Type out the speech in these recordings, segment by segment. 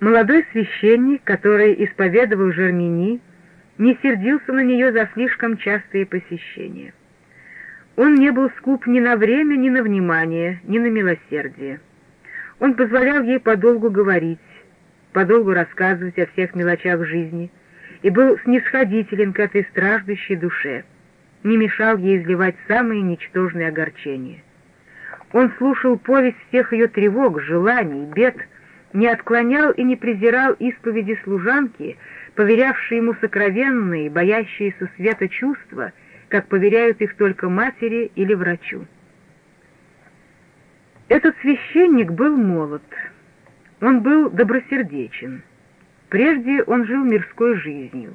Молодой священник, который исповедовал Жермени, не сердился на нее за слишком частые посещения. Он не был скуп ни на время, ни на внимание, ни на милосердие. Он позволял ей подолгу говорить, подолгу рассказывать о всех мелочах жизни и был снисходителен к этой страждущей душе, не мешал ей изливать самые ничтожные огорчения. Он слушал повесть всех ее тревог, желаний, бед, не отклонял и не презирал исповеди служанки, поверявшие ему сокровенные, боящиеся света чувства — как поверяют их только матери или врачу. Этот священник был молод, он был добросердечен. Прежде он жил мирской жизнью.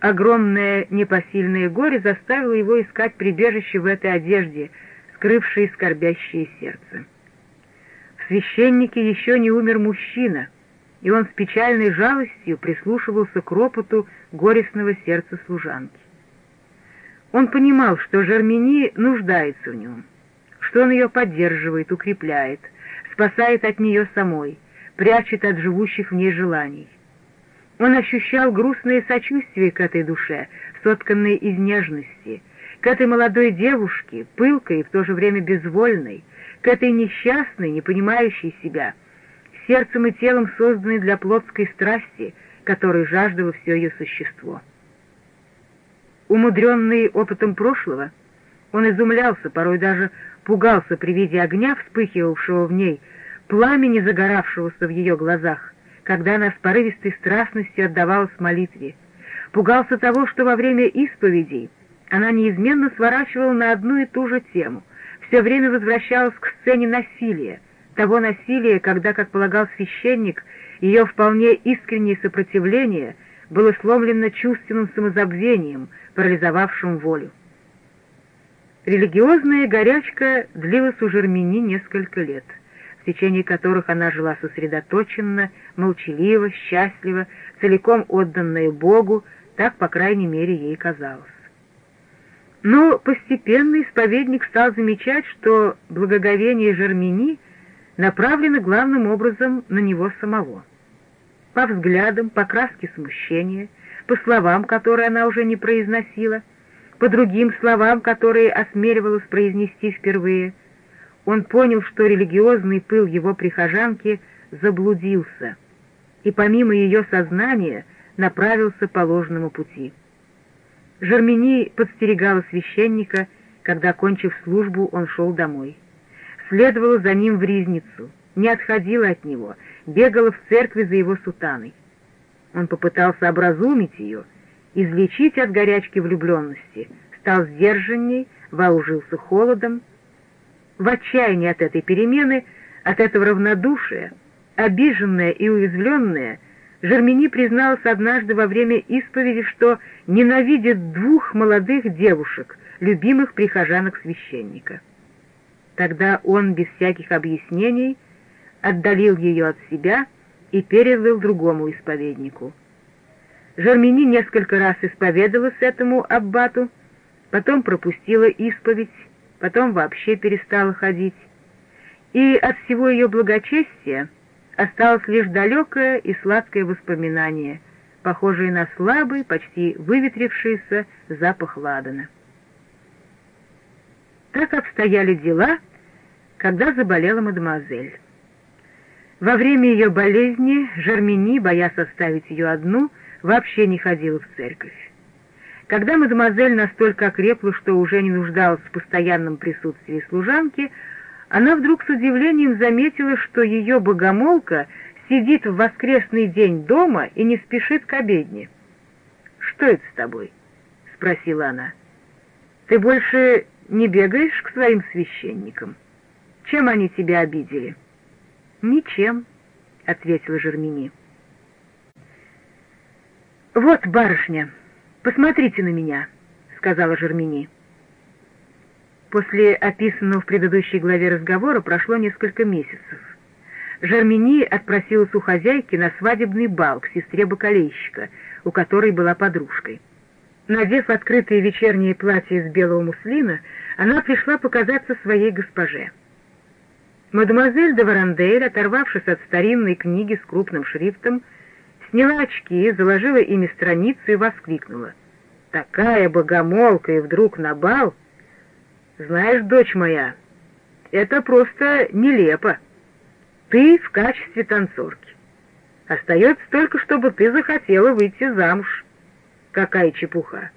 Огромное непосильное горе заставило его искать прибежище в этой одежде, скрывшей скорбящее сердце. Священнике еще не умер мужчина, и он с печальной жалостью прислушивался к ропоту горестного сердца служанки. Он понимал, что Жермени нуждается в нем, что он ее поддерживает, укрепляет, спасает от нее самой, прячет от живущих в ней желаний. Он ощущал грустное сочувствие к этой душе, сотканной из нежности, к этой молодой девушке, пылкой и в то же время безвольной, к этой несчастной, не понимающей себя, сердцем и телом созданной для плотской страсти, которой жаждало все ее существо. Умудренный опытом прошлого, он изумлялся, порой даже пугался при виде огня, вспыхивавшего в ней, пламени, загоравшегося в ее глазах, когда она с порывистой страстностью отдавалась молитве, пугался того, что во время исповедей она неизменно сворачивала на одну и ту же тему, все время возвращалась к сцене насилия, того насилия, когда, как полагал священник, ее вполне искреннее сопротивление было сломлено чувственным самозабвением — парализовавшим волю. Религиозная горячка длилась у Жермени несколько лет, в течение которых она жила сосредоточенно, молчаливо, счастливо, целиком отданная Богу, так, по крайней мере, ей казалось. Но постепенно исповедник стал замечать, что благоговение Жермени направлено главным образом на него самого. По взглядам, по краске смущения — по словам, которые она уже не произносила, по другим словам, которые осмеливалась произнести впервые. Он понял, что религиозный пыл его прихожанки заблудился, и помимо ее сознания направился по ложному пути. Жермени подстерегала священника, когда, кончив службу, он шел домой. Следовала за ним в ризницу, не отходила от него, бегала в церкви за его сутаной. Он попытался образумить ее, излечить от горячки влюбленности, стал сдержанней, вооружился холодом. В отчаянии от этой перемены, от этого равнодушия, обиженная и уязвленная, Жермени призналась однажды во время исповеди, что ненавидит двух молодых девушек, любимых прихожанок священника. Тогда он без всяких объяснений отдалил ее от себя и передал другому исповеднику. Жермени несколько раз исповедовалась этому аббату, потом пропустила исповедь, потом вообще перестала ходить, и от всего ее благочестия осталось лишь далекое и сладкое воспоминание, похожее на слабый, почти выветрившийся запах ладана. Так обстояли дела, когда заболела мадемуазель. Во время ее болезни Жермени, боясь оставить ее одну, вообще не ходила в церковь. Когда мадемуазель настолько окрепла, что уже не нуждалась в постоянном присутствии служанки, она вдруг с удивлением заметила, что ее богомолка сидит в воскресный день дома и не спешит к обедне. «Что это с тобой?» — спросила она. «Ты больше не бегаешь к своим священникам? Чем они тебя обидели?» «Ничем», — ответила Жермени. «Вот, барышня, посмотрите на меня», — сказала Жермени. После описанного в предыдущей главе разговора прошло несколько месяцев. Жермени отпросилась у хозяйки на свадебный бал к сестре бакалейщика, у которой была подружкой. Надев открытое вечернее платье из белого муслина, она пришла показаться своей госпоже. Мадемуазель де Варандель, оторвавшись от старинной книги с крупным шрифтом, сняла очки, заложила ими страницу и воскликнула. «Такая богомолка и вдруг на бал! Знаешь, дочь моя, это просто нелепо. Ты в качестве танцорки. Остается только, чтобы ты захотела выйти замуж. Какая чепуха!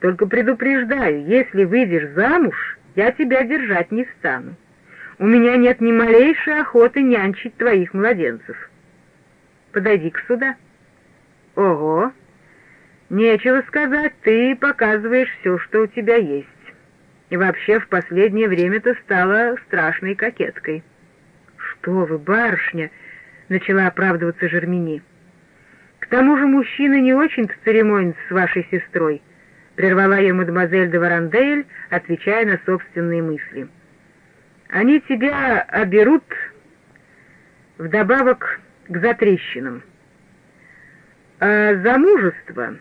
Только предупреждаю, если выйдешь замуж, я тебя держать не стану. У меня нет ни малейшей охоты нянчить твоих младенцев. Подойди-ка сюда. Ого! Нечего сказать, ты показываешь все, что у тебя есть. И вообще в последнее время ты стала страшной кокеткой. Что вы, барышня, начала оправдываться Жермени. К тому же мужчины не очень-то церемонятся с вашей сестрой, прервала ее мадемуазель де Варандель, отвечая на собственные мысли. Они тебя оберут вдобавок к затрещинам. А замужество...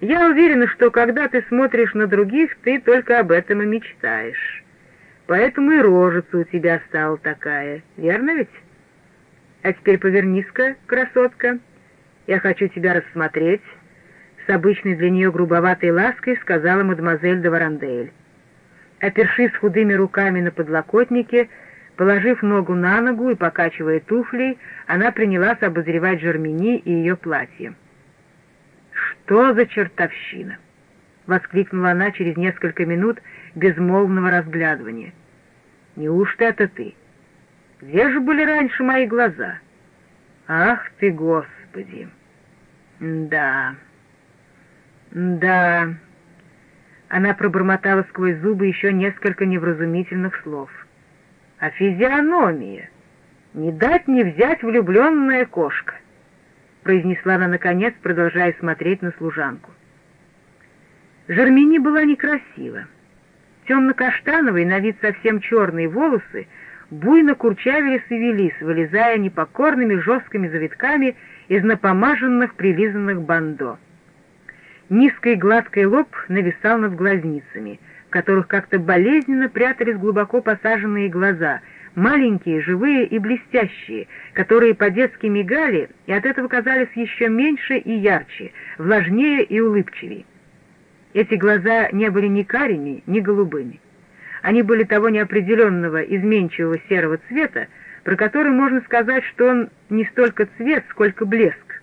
Я уверена, что когда ты смотришь на других, ты только об этом и мечтаешь. Поэтому и рожица у тебя стала такая, верно ведь? А теперь повернись-ка, красотка. Я хочу тебя рассмотреть. С обычной для нее грубоватой лаской сказала мадемуазель де Варандель. Опершись худыми руками на подлокотнике, положив ногу на ногу и покачивая туфлей, она принялась обозревать Жермени и ее платье. «Что за чертовщина!» — воскликнула она через несколько минут безмолвного разглядывания. «Неужто это ты? Где же были раньше мои глаза? Ах ты, Господи! Да, да...» Она пробормотала сквозь зубы еще несколько невразумительных слов. «А физиономия! Не дать не взять влюбленная кошка!» — произнесла она наконец, продолжая смотреть на служанку. Жермени была некрасива. Темно-каштановые, на вид совсем черные волосы буйно курчавились и велись, вылезая непокорными жесткими завитками из напомаженных прилизанных бандо. Низкий гладкий лоб нависал над глазницами, в которых как-то болезненно прятались глубоко посаженные глаза — маленькие, живые и блестящие, которые по-детски мигали и от этого казались еще меньше и ярче, влажнее и улыбчивее. Эти глаза не были ни карими, ни голубыми. Они были того неопределенного, изменчивого серого цвета, про который можно сказать, что он не столько цвет, сколько блеск.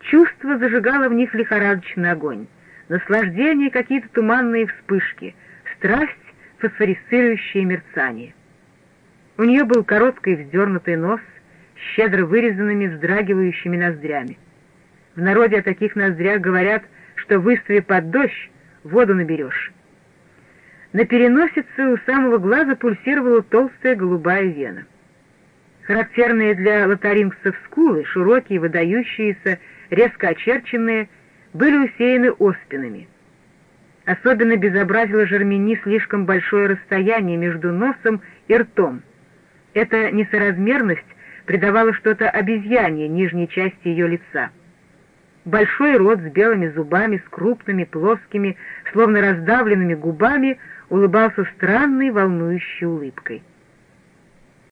Чувство зажигало в них лихорадочный огонь, наслаждение какие-то туманные вспышки, страсть — фосфорицирующее мерцание. У нее был короткий вздернутый нос с щедро вырезанными вздрагивающими ноздрями. В народе о таких ноздрях говорят, что выстави под дождь, воду наберешь. На переносице у самого глаза пульсировала толстая голубая вена. Характерные для лотарингцев скулы, широкие, выдающиеся, резко очерченные, были усеяны оспинами. Особенно безобразило Жермени слишком большое расстояние между носом и ртом, эта несоразмерность придавала что-то обезьянье нижней части ее лица. Большой рот с белыми зубами, с крупными, плоскими, словно раздавленными губами, улыбался странной, волнующей улыбкой.